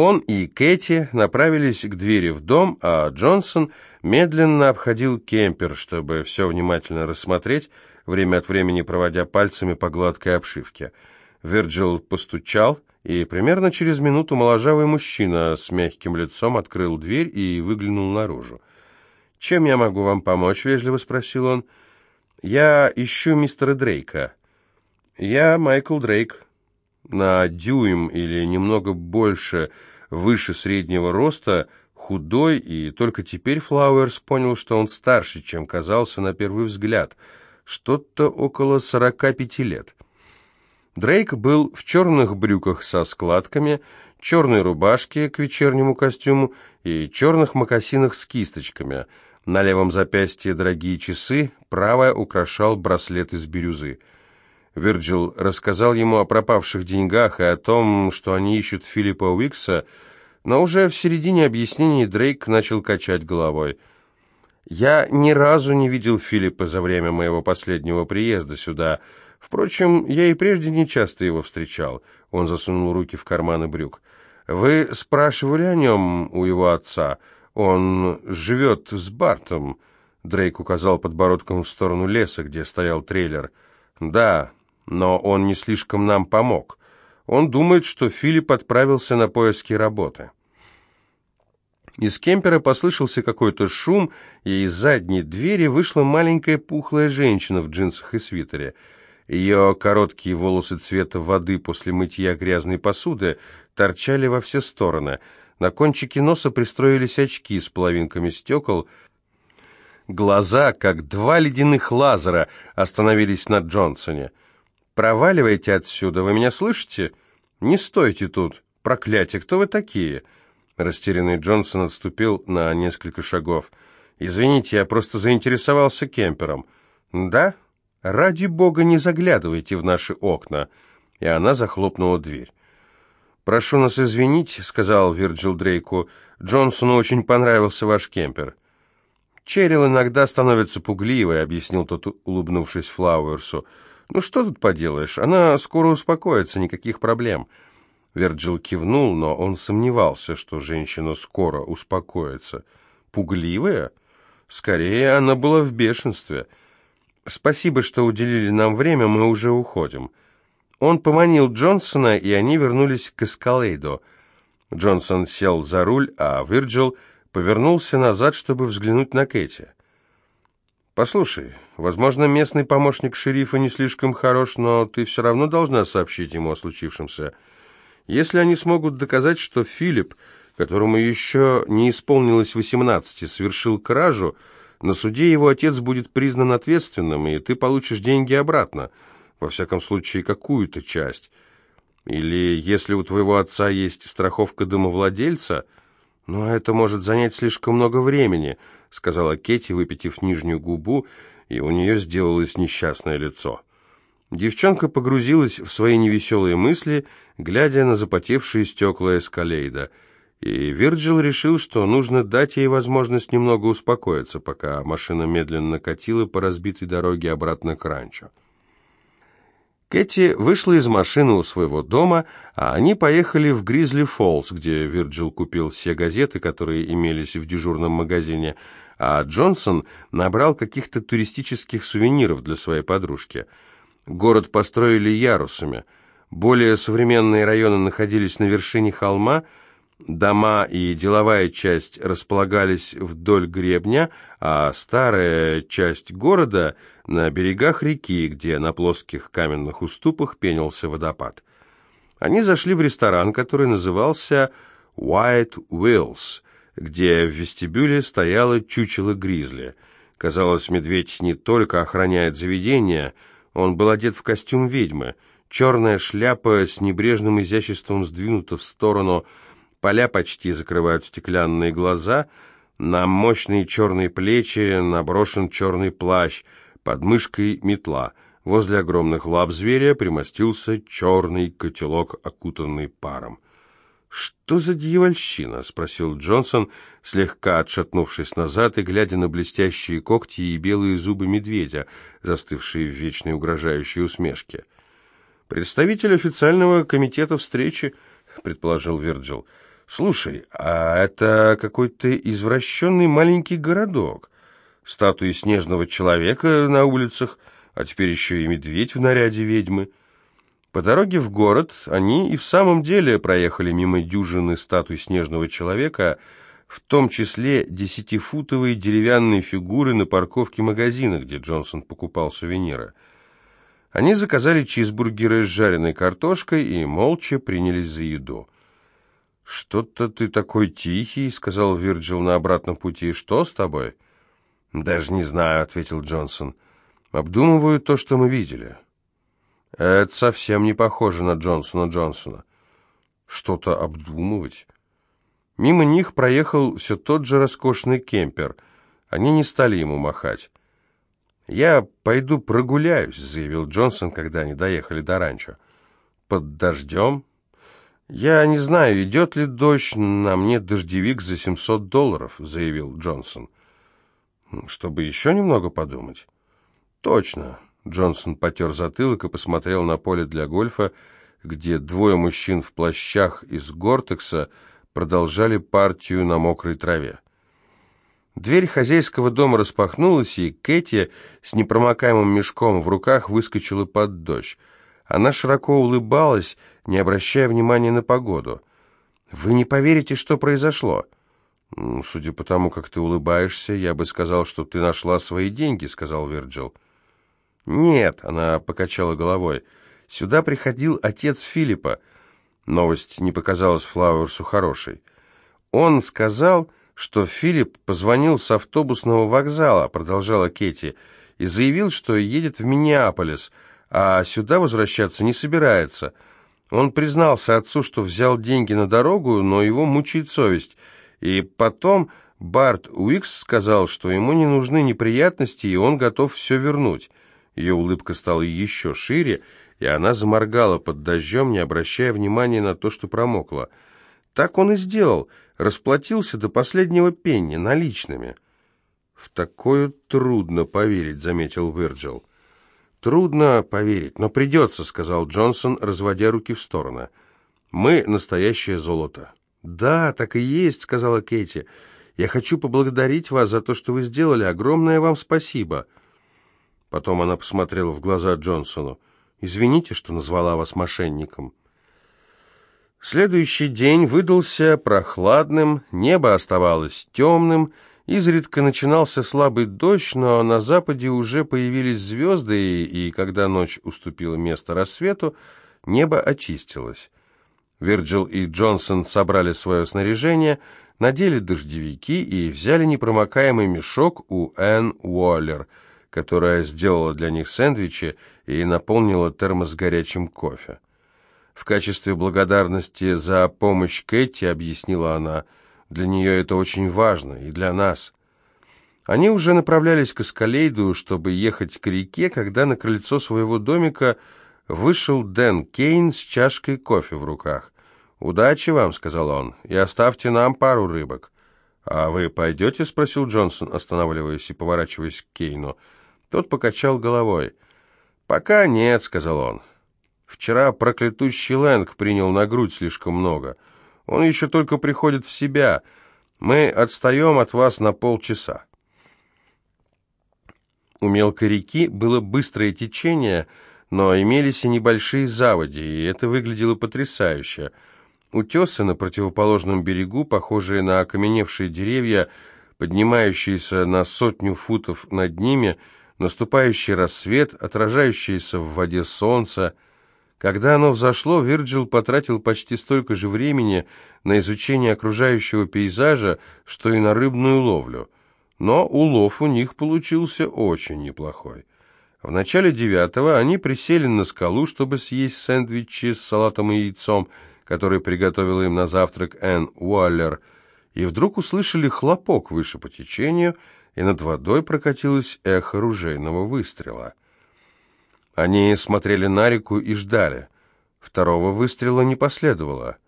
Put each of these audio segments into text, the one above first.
Он и Кэти направились к двери в дом, а Джонсон медленно обходил кемпер, чтобы все внимательно рассмотреть, время от времени проводя пальцами по гладкой обшивке. Вирджил постучал, и примерно через минуту моложавый мужчина с мягким лицом открыл дверь и выглянул наружу. «Чем я могу вам помочь?» — вежливо спросил он. «Я ищу мистера Дрейка». «Я Майкл Дрейк», на дюйм или немного больше выше среднего роста, худой, и только теперь Флауэрс понял, что он старше, чем казался на первый взгляд, что-то около 45 лет. Дрейк был в черных брюках со складками, черной рубашке к вечернему костюму и черных мокасинах с кисточками. На левом запястье дорогие часы, правая украшал браслет из бирюзы. Вирджил рассказал ему о пропавших деньгах и о том, что они ищут Филиппа Уикса, но уже в середине объяснений Дрейк начал качать головой. «Я ни разу не видел Филиппа за время моего последнего приезда сюда. Впрочем, я и прежде не часто его встречал». Он засунул руки в карманы брюк. «Вы спрашивали о нем у его отца? Он живет с Бартом». Дрейк указал подбородком в сторону леса, где стоял трейлер. «Да, но он не слишком нам помог. Он думает, что Филипп отправился на поиски работы. Из кемпера послышался какой-то шум, и из задней двери вышла маленькая пухлая женщина в джинсах и свитере. Ее короткие волосы цвета воды после мытья грязной посуды торчали во все стороны. На кончике носа пристроились очки с половинками стекол. Глаза, как два ледяных лазера, остановились на Джонсоне. «Проваливайте отсюда, вы меня слышите? Не стойте тут! Проклятие, кто вы такие?» Растерянный Джонсон отступил на несколько шагов. «Извините, я просто заинтересовался кемпером». «Да? Ради бога, не заглядывайте в наши окна!» И она захлопнула дверь. «Прошу нас извинить», — сказал Вирджил Дрейку. «Джонсону очень понравился ваш кемпер». «Черил иногда становится пугливой», — объяснил тот, улыбнувшись Флауэрсу. «Ну что тут поделаешь, она скоро успокоится, никаких проблем». Верджил кивнул, но он сомневался, что женщина скоро успокоится. «Пугливая?» «Скорее, она была в бешенстве». «Спасибо, что уделили нам время, мы уже уходим». Он поманил Джонсона, и они вернулись к Эскалейдо. Джонсон сел за руль, а Вирджил повернулся назад, чтобы взглянуть на Кэти. «Послушай, возможно, местный помощник шерифа не слишком хорош, но ты все равно должна сообщить ему о случившемся. Если они смогут доказать, что Филипп, которому еще не исполнилось восемнадцати, совершил кражу, на суде его отец будет признан ответственным, и ты получишь деньги обратно, во всяком случае, какую-то часть. Или если у твоего отца есть страховка домовладельца, но это может занять слишком много времени –— сказала Кетти, выпитив нижнюю губу, и у нее сделалось несчастное лицо. Девчонка погрузилась в свои невеселые мысли, глядя на запотевшие стекла эскалейда, и Вирджил решил, что нужно дать ей возможность немного успокоиться, пока машина медленно катила по разбитой дороге обратно к ранчо. Кэти вышла из машины у своего дома, а они поехали в Гризли Фоллс, где Вирджил купил все газеты, которые имелись в дежурном магазине, а Джонсон набрал каких-то туристических сувениров для своей подружки. Город построили ярусами. Более современные районы находились на вершине холма, дома и деловая часть располагались вдоль гребня, а старая часть города на берегах реки, где на плоских каменных уступах пенился водопад. Они зашли в ресторан, который назывался «White Wheels», где в вестибюле стояло чучело гризли. Казалось, медведь не только охраняет заведение, он был одет в костюм ведьмы. Черная шляпа с небрежным изяществом сдвинута в сторону, поля почти закрывают стеклянные глаза, на мощные черные плечи наброшен черный плащ — под мышкой метла. Возле огромных лап зверя примостился черный котелок, окутанный паром. «Что за дьявольщина?» — спросил Джонсон, слегка отшатнувшись назад и глядя на блестящие когти и белые зубы медведя, застывшие в вечной угрожающей усмешке. «Представитель официального комитета встречи», — предположил Вирджил. «Слушай, а это какой-то извращенный маленький городок. Статуи снежного человека на улицах, а теперь еще и медведь в наряде ведьмы». По дороге в город они и в самом деле проехали мимо дюжины статуй снежного человека, в том числе десятифутовые деревянные фигуры на парковке магазина, где Джонсон покупал сувениры. Они заказали чизбургеры с жареной картошкой и молча принялись за еду. «Что-то ты такой тихий», — сказал Вирджил на обратном пути. «Что с тобой?» «Даже не знаю», — ответил Джонсон. «Обдумываю то, что мы видели». Это совсем не похоже на Джонсона Джонсона. Что-то обдумывать. Мимо них проехал все тот же роскошный кемпер. Они не стали ему махать. «Я пойду прогуляюсь», — заявил Джонсон, когда они доехали до ранчо. «Под дождем?» «Я не знаю, идет ли дождь, на мне дождевик за 700 долларов», — заявил Джонсон. «Чтобы еще немного подумать?» «Точно. Джонсон потер затылок и посмотрел на поле для гольфа, где двое мужчин в плащах из гортекса продолжали партию на мокрой траве. Дверь хозяйского дома распахнулась, и Кэти с непромокаемым мешком в руках выскочила под дождь. Она широко улыбалась, не обращая внимания на погоду. «Вы не поверите, что произошло?» «Судя по тому, как ты улыбаешься, я бы сказал, что ты нашла свои деньги», — сказал Вирджил. «Нет», — она покачала головой, — «сюда приходил отец Филиппа». Новость не показалась Флауэрсу хорошей. «Он сказал, что Филипп позвонил с автобусного вокзала», — продолжала Кетти, — «и заявил, что едет в Миннеаполис, а сюда возвращаться не собирается. Он признался отцу, что взял деньги на дорогу, но его мучает совесть. И потом Барт Уикс сказал, что ему не нужны неприятности, и он готов все вернуть». Ее улыбка стала еще шире, и она заморгала под дождем, не обращая внимания на то, что промокла. Так он и сделал, расплатился до последнего пенни наличными. «В такое трудно поверить», — заметил Вирджил. «Трудно поверить, но придется», — сказал Джонсон, разводя руки в стороны. «Мы — настоящее золото». «Да, так и есть», — сказала Кейти. «Я хочу поблагодарить вас за то, что вы сделали. Огромное вам спасибо». Потом она посмотрела в глаза Джонсону. «Извините, что назвала вас мошенником». Следующий день выдался прохладным, небо оставалось темным, изредка начинался слабый дождь, но на западе уже появились звезды, и, когда ночь уступила место рассвету, небо очистилось. Вирджил и Джонсон собрали свое снаряжение, надели дождевики и взяли непромокаемый мешок у Энн Уоллер — которая сделала для них сэндвичи и наполнила термос горячим кофе. В качестве благодарности за помощь Кэти, объяснила она, для нее это очень важно, и для нас. Они уже направлялись к Эскалейду, чтобы ехать к реке, когда на крыльцо своего домика вышел Дэн Кейн с чашкой кофе в руках. «Удачи вам», — сказал он, — «и оставьте нам пару рыбок». «А вы пойдете?» — спросил Джонсон, останавливаясь и поворачиваясь к Кейну. Тот покачал головой. «Пока нет», — сказал он. «Вчера проклятущий Лэнг принял на грудь слишком много. Он еще только приходит в себя. Мы отстаем от вас на полчаса». У мелкой реки было быстрое течение, но имелись и небольшие заводи, и это выглядело потрясающе. Утесы на противоположном берегу, похожие на окаменевшие деревья, поднимающиеся на сотню футов над ними — наступающий рассвет, отражающееся в воде солнце. Когда оно взошло, Вирджил потратил почти столько же времени на изучение окружающего пейзажа, что и на рыбную ловлю. Но улов у них получился очень неплохой. В начале девятого они присели на скалу, чтобы съесть сэндвичи с салатом и яйцом, который приготовила им на завтрак Энн Уоллер, и вдруг услышали хлопок выше по течению – и над водой прокатилось эхо ружейного выстрела. Они смотрели на реку и ждали. Второго выстрела не последовало.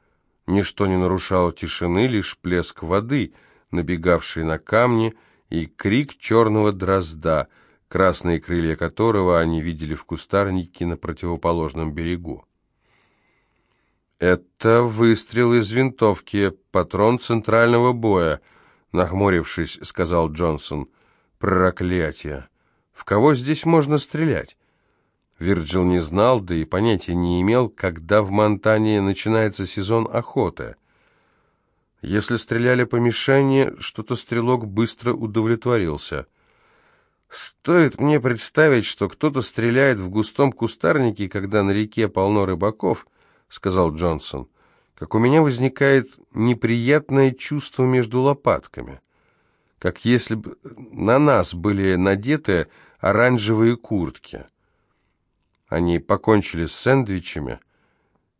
Ничто не нарушало тишины, лишь плеск воды, набегавший на камни, и крик черного дрозда, красные крылья которого они видели в кустарнике на противоположном берегу. «Это выстрел из винтовки, патрон центрального боя», — нахмурившись, сказал Джонсон. «Проклятие! В кого здесь можно стрелять?» Вирджил не знал, да и понятия не имел, когда в Монтане начинается сезон охоты. Если стреляли по мишени, что-то стрелок быстро удовлетворился. «Стоит мне представить, что кто-то стреляет в густом кустарнике, когда на реке полно рыбаков», — сказал Джонсон, — «как у меня возникает неприятное чувство между лопатками, как если бы на нас были надеты оранжевые куртки». Они покончили с сэндвичами.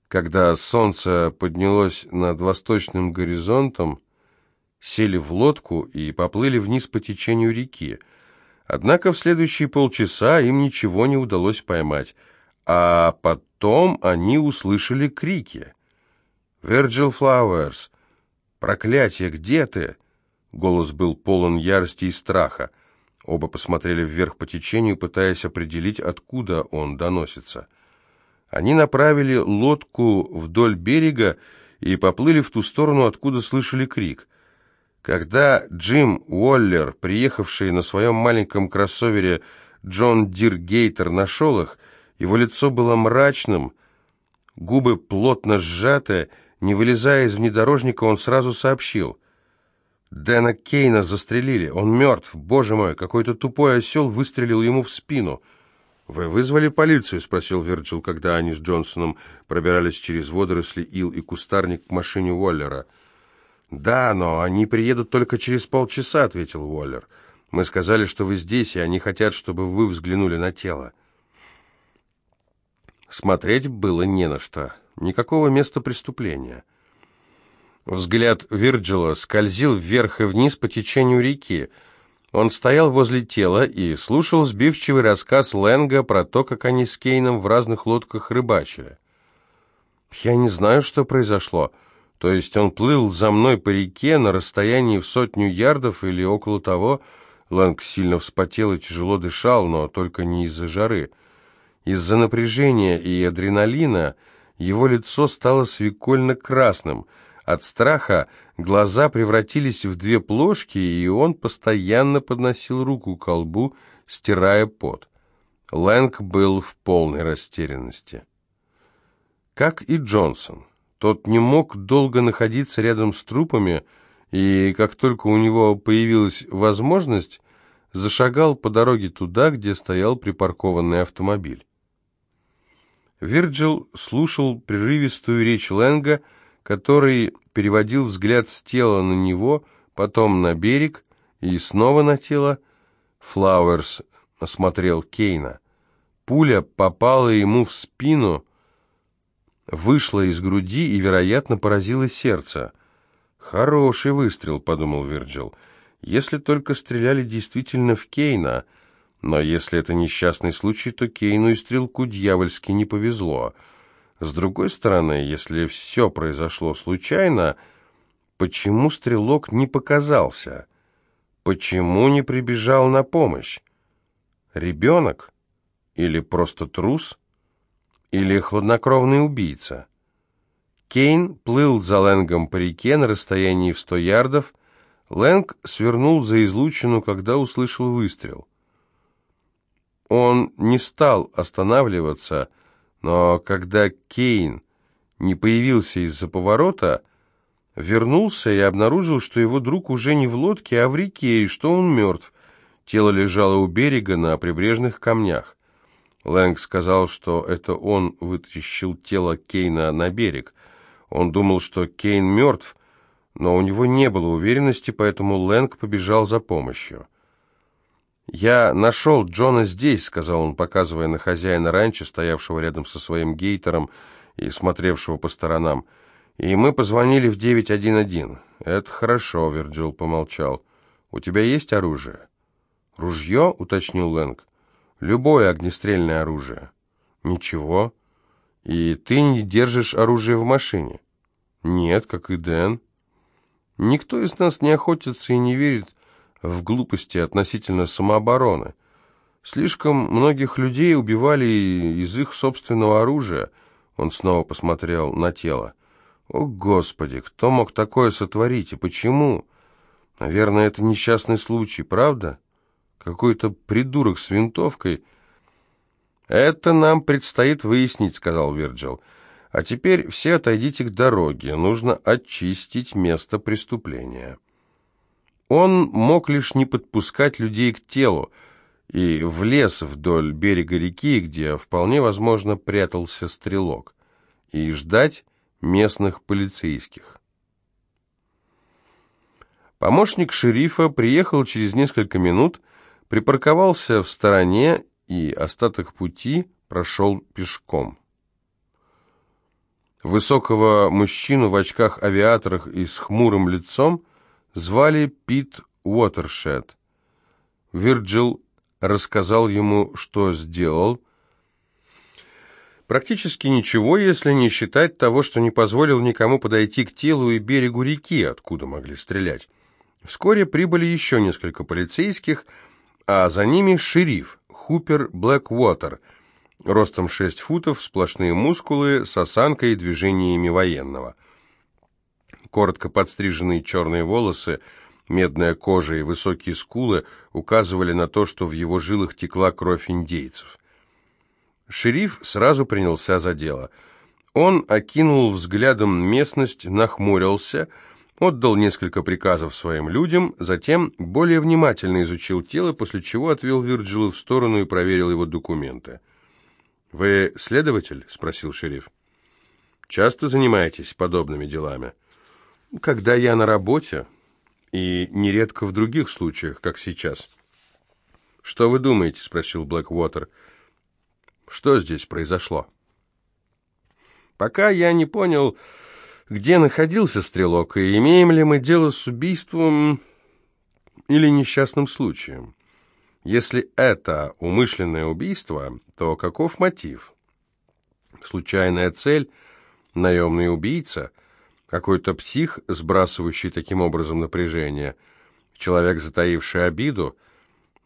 Когда солнце поднялось над восточным горизонтом, сели в лодку и поплыли вниз по течению реки. Однако в следующие полчаса им ничего не удалось поймать, а потом они услышали крики. «Вирджил Флауэрс! Проклятие, где ты?» Голос был полон ярости и страха. Оба посмотрели вверх по течению, пытаясь определить, откуда он доносится. Они направили лодку вдоль берега и поплыли в ту сторону, откуда слышали крик. Когда Джим Уоллер, приехавший на своем маленьком кроссовере Джон Диргейтер, нашел их, его лицо было мрачным, губы плотно сжаты, не вылезая из внедорожника, он сразу сообщил — Дэна Кейна застрелили. Он мертв. Боже мой, какой-то тупой осел выстрелил ему в спину. «Вы вызвали полицию?» — спросил Вирджил, когда они с Джонсоном пробирались через водоросли, ил и кустарник к машине Уоллера. «Да, но они приедут только через полчаса», — ответил Уоллер. «Мы сказали, что вы здесь, и они хотят, чтобы вы взглянули на тело». Смотреть было не на что. Никакого места преступления. Взгляд Вирджила скользил вверх и вниз по течению реки. Он стоял возле тела и слушал сбивчивый рассказ Лэнга про то, как они с Кейном в разных лодках рыбачили. «Я не знаю, что произошло. То есть он плыл за мной по реке на расстоянии в сотню ярдов или около того. Лэнг сильно вспотел и тяжело дышал, но только не из-за жары. Из-за напряжения и адреналина его лицо стало свекольно-красным — от страха глаза превратились в две плошки, и он постоянно подносил руку к колбу, стирая пот. Лэнг был в полной растерянности. Как и Джонсон. Тот не мог долго находиться рядом с трупами, и как только у него появилась возможность, зашагал по дороге туда, где стоял припаркованный автомобиль. Вирджил слушал прерывистую речь Лэнга, который переводил взгляд с тела на него, потом на берег и снова на тело. Флауэрс осмотрел Кейна. Пуля попала ему в спину, вышла из груди и, вероятно, поразила сердце. «Хороший выстрел», — подумал Вирджил, — «если только стреляли действительно в Кейна». Но если это несчастный случай, то Кейну и стрелку дьявольски не повезло — с другой стороны, если все произошло случайно, почему стрелок не показался? Почему не прибежал на помощь? Ребенок? Или просто трус? Или хладнокровный убийца? Кейн плыл за Лэнгом по реке на расстоянии в сто ярдов. Лэнг свернул за излучину, когда услышал выстрел. Он не стал останавливаться, но когда Кейн не появился из-за поворота, вернулся и обнаружил, что его друг уже не в лодке, а в реке, и что он мертв. Тело лежало у берега на прибрежных камнях. Лэнг сказал, что это он вытащил тело Кейна на берег. Он думал, что Кейн мертв, но у него не было уверенности, поэтому Лэнг побежал за помощью. «Я нашел Джона здесь», — сказал он, показывая на хозяина ранчо, стоявшего рядом со своим гейтером и смотревшего по сторонам. «И мы позвонили в 911». «Это хорошо», — Вирджил помолчал. «У тебя есть оружие?» «Ружье?» — уточнил Лэнг. «Любое огнестрельное оружие». «Ничего. И ты не держишь оружие в машине?» «Нет, как и Дэн». «Никто из нас не охотится и не верит, в глупости относительно самообороны. Слишком многих людей убивали из их собственного оружия. Он снова посмотрел на тело. О, Господи, кто мог такое сотворить и почему? Наверное, это несчастный случай, правда? Какой-то придурок с винтовкой. Это нам предстоит выяснить, сказал Вирджил. А теперь все отойдите к дороге, нужно очистить место преступления. Он мог лишь не подпускать людей к телу и влез вдоль берега реки, где вполне возможно прятался стрелок, и ждать местных полицейских. Помощник шерифа приехал через несколько минут, припарковался в стороне и остаток пути прошел пешком. Высокого мужчину в очках-авиаторах и с хмурым лицом звали Пит Уотершед. Вирджил рассказал ему, что сделал, Практически ничего, если не считать того, что не позволил никому подойти к телу и берегу реки, откуда могли стрелять. Вскоре прибыли еще несколько полицейских, а за ними шериф Хупер Блэквотер, ростом 6 футов, сплошные мускулы, с осанкой и движениями военного. Коротко подстриженные черные волосы, медная кожа и высокие скулы указывали на то, что в его жилах текла кровь индейцев. Шериф сразу принялся за дело. Он окинул взглядом местность, нахмурился, отдал несколько приказов своим людям, затем более внимательно изучил тело, после чего отвел Вирджилу в сторону и проверил его документы. «Вы следователь?» — спросил шериф. «Часто занимаетесь подобными делами?» «Когда я на работе, и нередко в других случаях, как сейчас». «Что вы думаете?» — спросил Блэквотер. Что здесь произошло? Пока я не понял, где находился стрелок, и имеем ли мы дело с убийством или несчастным случаем. Если это умышленное убийство, то каков мотив? Случайная цель, наемный убийца, какой-то псих, сбрасывающий таким образом напряжение, человек, затаивший обиду.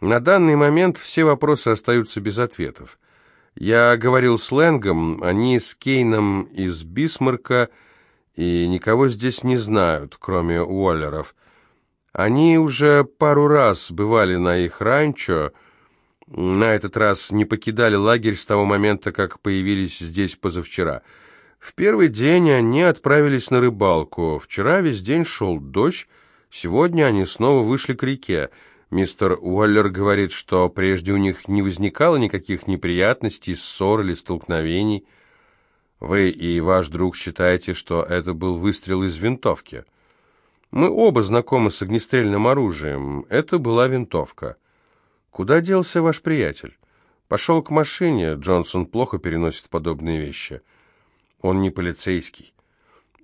На данный момент все вопросы остаются без ответов. Я говорил сленгом, они с Кейном из Бисмарка и никого здесь не знают, кроме Уоллеров. Они уже пару раз бывали на их ранчо, на этот раз не покидали лагерь с того момента, как появились здесь позавчера. В первый день они отправились на рыбалку. Вчера весь день шел дождь, сегодня они снова вышли к реке. Мистер Уоллер говорит, что прежде у них не возникало никаких неприятностей, ссор или столкновений. Вы и ваш друг считаете, что это был выстрел из винтовки. Мы оба знакомы с огнестрельным оружием. Это была винтовка. Куда делся ваш приятель? Пошел к машине. Джонсон плохо переносит подобные вещи. Он не полицейский.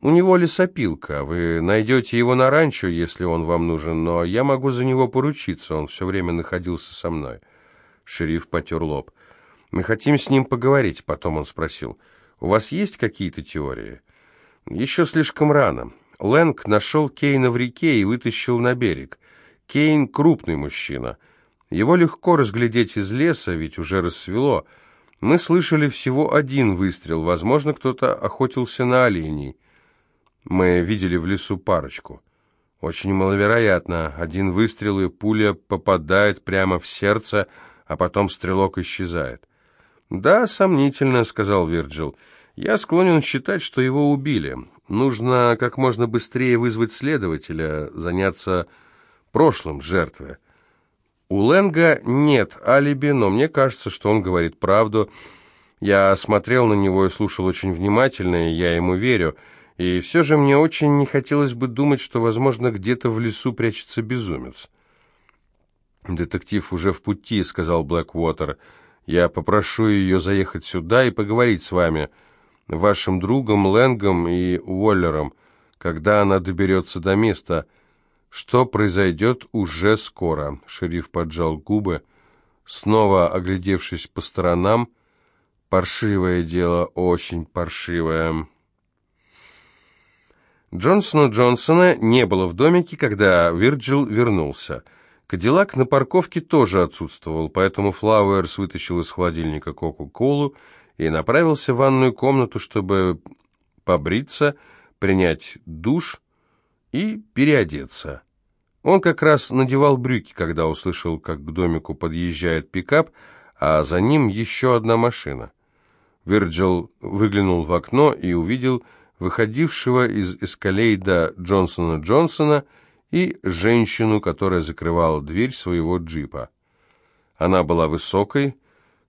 У него лесопилка. Вы найдете его на ранчо, если он вам нужен, но я могу за него поручиться. Он все время находился со мной. Шериф потер лоб. Мы хотим с ним поговорить, потом он спросил. У вас есть какие-то теории? Еще слишком рано. Лэнг нашел Кейна в реке и вытащил на берег. Кейн крупный мужчина. Его легко разглядеть из леса, ведь уже рассвело. Мы слышали всего один выстрел. Возможно, кто-то охотился на оленей. Мы видели в лесу парочку. Очень маловероятно. Один выстрел, и пуля попадает прямо в сердце, а потом стрелок исчезает. «Да, сомнительно», — сказал Вирджил. «Я склонен считать, что его убили. Нужно как можно быстрее вызвать следователя, заняться прошлым жертвы. У Ленга нет алиби, но мне кажется, что он говорит правду. Я смотрел на него и слушал очень внимательно, и я ему верю». И все же мне очень не хотелось бы думать, что, возможно, где-то в лесу прячется безумец. «Детектив уже в пути», — сказал Блэквотер. «Я попрошу ее заехать сюда и поговорить с вами, вашим другом Лэнгом и Уоллером, когда она доберется до места. Что произойдет уже скоро?» Шериф поджал губы, снова оглядевшись по сторонам. «Паршивое дело, очень паршивое». Джонсона Джонсона не было в домике, когда Вирджил вернулся. Кадиллак на парковке тоже отсутствовал, поэтому Флауэрс вытащил из холодильника Кока-Колу и направился в ванную комнату, чтобы побриться, принять душ и переодеться. Он как раз надевал брюки, когда услышал, как к домику подъезжает пикап, а за ним еще одна машина. Вирджил выглянул в окно и увидел выходившего из эскалейда Джонсона Джонсона и женщину, которая закрывала дверь своего джипа. Она была высокой,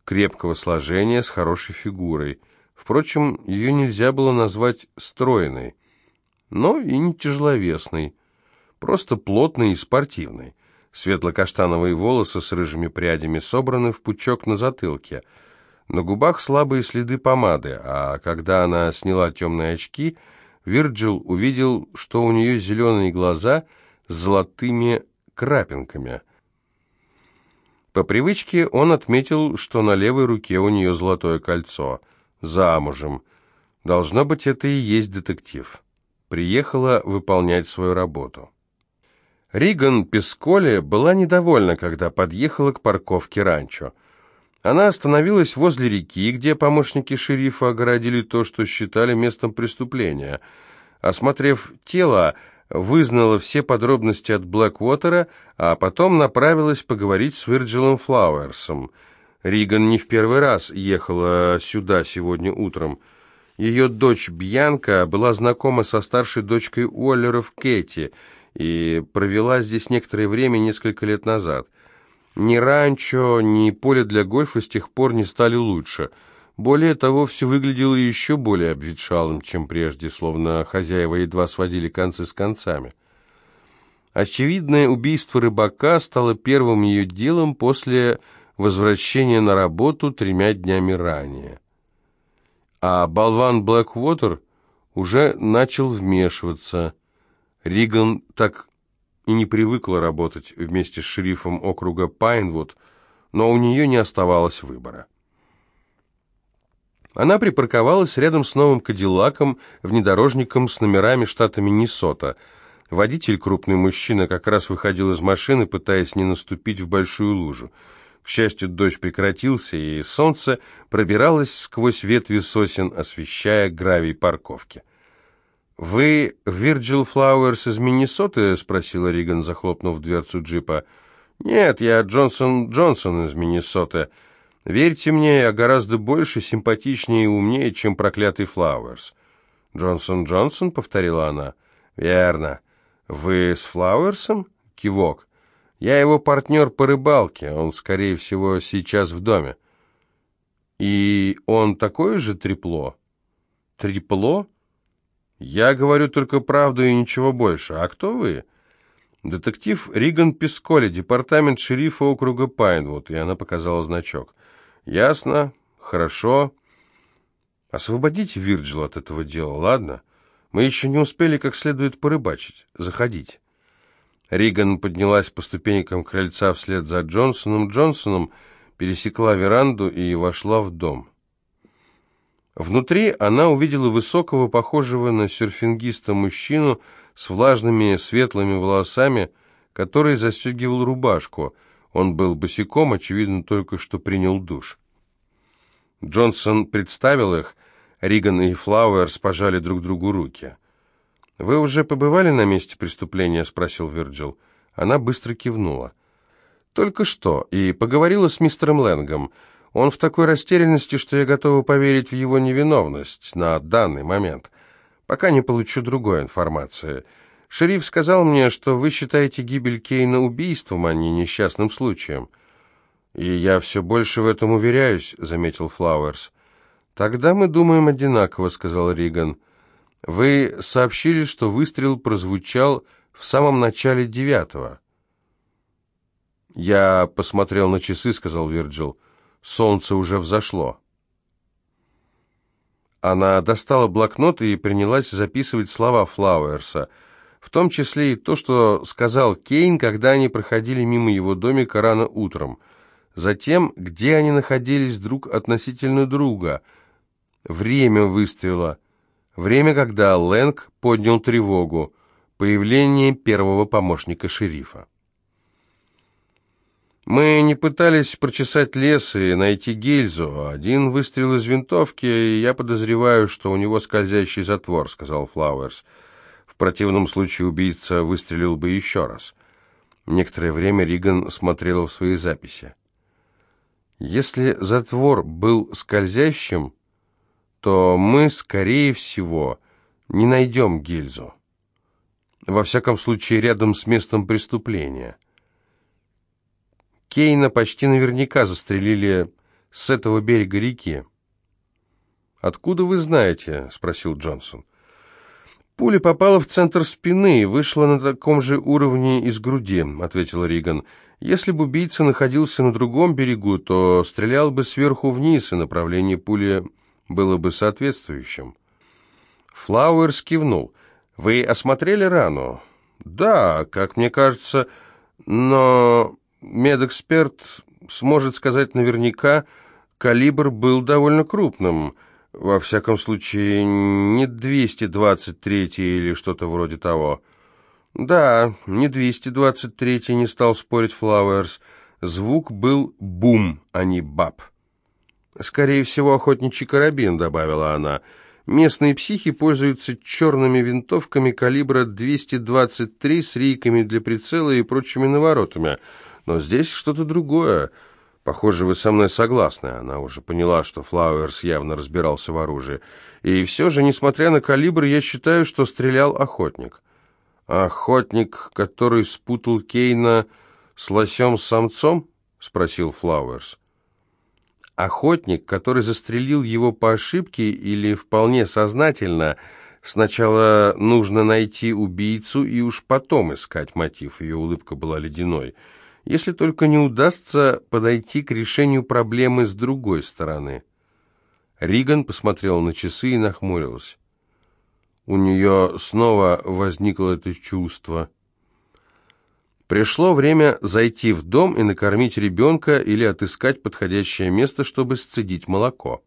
крепкого сложения, с хорошей фигурой. Впрочем, ее нельзя было назвать стройной, но и не тяжеловесной, просто плотной и спортивной. Светло-каштановые волосы с рыжими прядями собраны в пучок на затылке. На губах слабые следы помады, а когда она сняла темные очки, Вирджил увидел, что у нее зеленые глаза с золотыми крапинками. По привычке он отметил, что на левой руке у нее золотое кольцо. Замужем. Должно быть, это и есть детектив. Приехала выполнять свою работу. Риган Песколи была недовольна, когда подъехала к парковке ранчо. Она остановилась возле реки, где помощники шерифа огородили то, что считали местом преступления. Осмотрев тело, вызнала все подробности от Блэквотера, а потом направилась поговорить с Вирджилом Флауэрсом. Риган не в первый раз ехала сюда сегодня утром. Ее дочь Бьянка была знакома со старшей дочкой Уоллеров Кэти – и провела здесь некоторое время несколько лет назад. Ни ранчо, ни поле для гольфа с тех пор не стали лучше. Более того, все выглядело еще более обветшалым, чем прежде, словно хозяева едва сводили концы с концами. Очевидное убийство рыбака стало первым ее делом после возвращения на работу тремя днями ранее. А болван Блэквотер уже начал вмешиваться – Риган так и не привыкла работать вместе с шерифом округа Пайнвуд, но у нее не оставалось выбора. Она припарковалась рядом с новым Кадиллаком, внедорожником с номерами штата Миннесота. Водитель, крупный мужчина, как раз выходил из машины, пытаясь не наступить в большую лужу. К счастью, дождь прекратился, и солнце пробиралось сквозь ветви сосен, освещая гравий парковки. «Вы Вирджил Флауэрс из Миннесоты?» — спросила Риган, захлопнув дверцу джипа. «Нет, я Джонсон Джонсон из Миннесоты. Верьте мне, я гораздо больше, симпатичнее и умнее, чем проклятый Флауэрс». «Джонсон Джонсон?» — повторила она. «Верно. Вы с Флауэрсом?» — кивок. «Я его партнер по рыбалке. Он, скорее всего, сейчас в доме». «И он такое же трепло?» «Трепло?» «Я говорю только правду и ничего больше. А кто вы?» «Детектив Риган Писколи, департамент шерифа округа Пайнвуд», и она показала значок. «Ясно. Хорошо. Освободите Вирджила от этого дела, ладно? Мы еще не успели как следует порыбачить. Заходите». Риган поднялась по ступенькам крыльца вслед за Джонсоном. Джонсоном пересекла веранду и вошла в дом. Внутри она увидела высокого, похожего на серфингиста мужчину с влажными светлыми волосами, который застегивал рубашку. Он был босиком, очевидно, только что принял душ. Джонсон представил их, Риган и Флауэрс пожали друг другу руки. «Вы уже побывали на месте преступления?» — спросил Вирджил. Она быстро кивнула. «Только что, и поговорила с мистером Лэнгом. Он в такой растерянности, что я готова поверить в его невиновность на данный момент, пока не получу другой информации. Шериф сказал мне, что вы считаете гибель Кейна убийством, а не несчастным случаем. И я все больше в этом уверяюсь, заметил Флауэрс. Тогда мы думаем одинаково, сказал Риган. Вы сообщили, что выстрел прозвучал в самом начале девятого. Я посмотрел на часы, сказал Вирджил. Солнце уже взошло. Она достала блокнот и принялась записывать слова Флауэрса, в том числе и то, что сказал Кейн, когда они проходили мимо его домика рано утром. Затем, где они находились друг относительно друга. Время выстрела. Время, когда Лэнг поднял тревогу. Появление первого помощника шерифа. Мы не пытались прочесать лес и найти гильзу. Один выстрел из винтовки, и я подозреваю, что у него скользящий затвор», — сказал Флауэрс. «В противном случае убийца выстрелил бы еще раз». Некоторое время Риган смотрел в свои записи. «Если затвор был скользящим, то мы, скорее всего, не найдем гильзу. Во всяком случае, рядом с местом преступления». Кейна почти наверняка застрелили с этого берега реки. «Откуда вы знаете?» — спросил Джонсон. «Пуля попала в центр спины и вышла на таком же уровне из груди», — ответил Риган. «Если бы убийца находился на другом берегу, то стрелял бы сверху вниз, и направление пули было бы соответствующим». Флауэрс кивнул. «Вы осмотрели рану?» «Да, как мне кажется, но медэксперт сможет сказать наверняка, калибр был довольно крупным. Во всяком случае, не 223 или что-то вроде того. Да, не 223 не стал спорить Флауэрс. Звук был бум, а не баб. «Скорее всего, охотничий карабин», — добавила она. «Местные психи пользуются черными винтовками калибра 223 с рейками для прицела и прочими наворотами». Но здесь что-то другое. Похоже, вы со мной согласны. Она уже поняла, что Флауэрс явно разбирался в оружии. И все же, несмотря на калибр, я считаю, что стрелял охотник. Охотник, который спутал Кейна с лосем-самцом? Спросил Флауэрс. Охотник, который застрелил его по ошибке или вполне сознательно, сначала нужно найти убийцу и уж потом искать мотив. Ее улыбка была ледяной если только не удастся подойти к решению проблемы с другой стороны. Риган посмотрел на часы и нахмурился. У нее снова возникло это чувство. Пришло время зайти в дом и накормить ребенка или отыскать подходящее место, чтобы сцедить молоко.